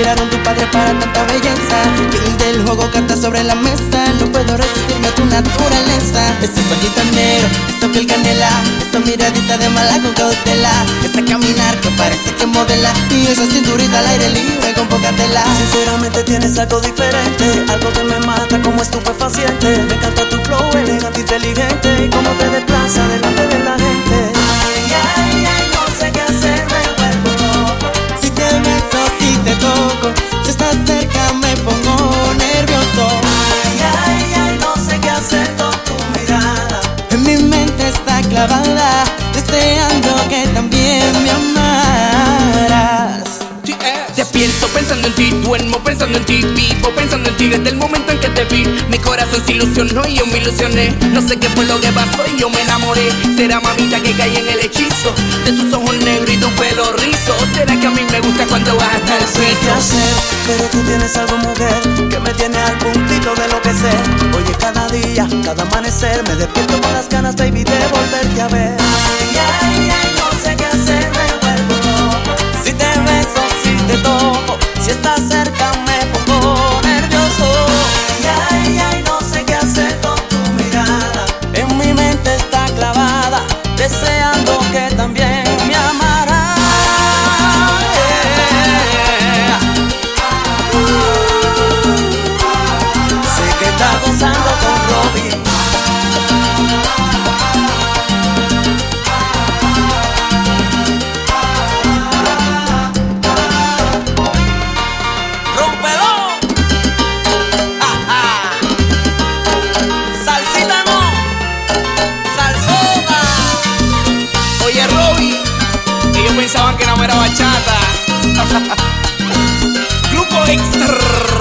hombre para tanta belleza. Fin del juego, carta sobre la mesa. No puedo resistirme a tu naturaleza. Ese ojito negro, esa piel canela, esa miradita de mala con cautela. Ese caminar que parece que modela. Y esa cinturita al aire libre con poca tela. Sinceramente tienes algo diferente, algo que me mata como estupefaciente. Me encanta tu pensando en ti, duermo pensando en ti, vivo pensando en ti desde el momento en que te vi. Mi corazón se ilusionó y yo me ilusioné. No sé qué fue lo que pasó y yo me enamoré. Será mamita que caí en el hechizo de tus ojos negros y tu pelo rizo. Será que a mí me gusta cuando vas hasta el hacer, pero tú tienes algo mujer que me tiene al puntito de lo que sé. Oye, cada día, cada amanecer, me despierto con las ganas, baby, de volverte a ver. Grupo Extra.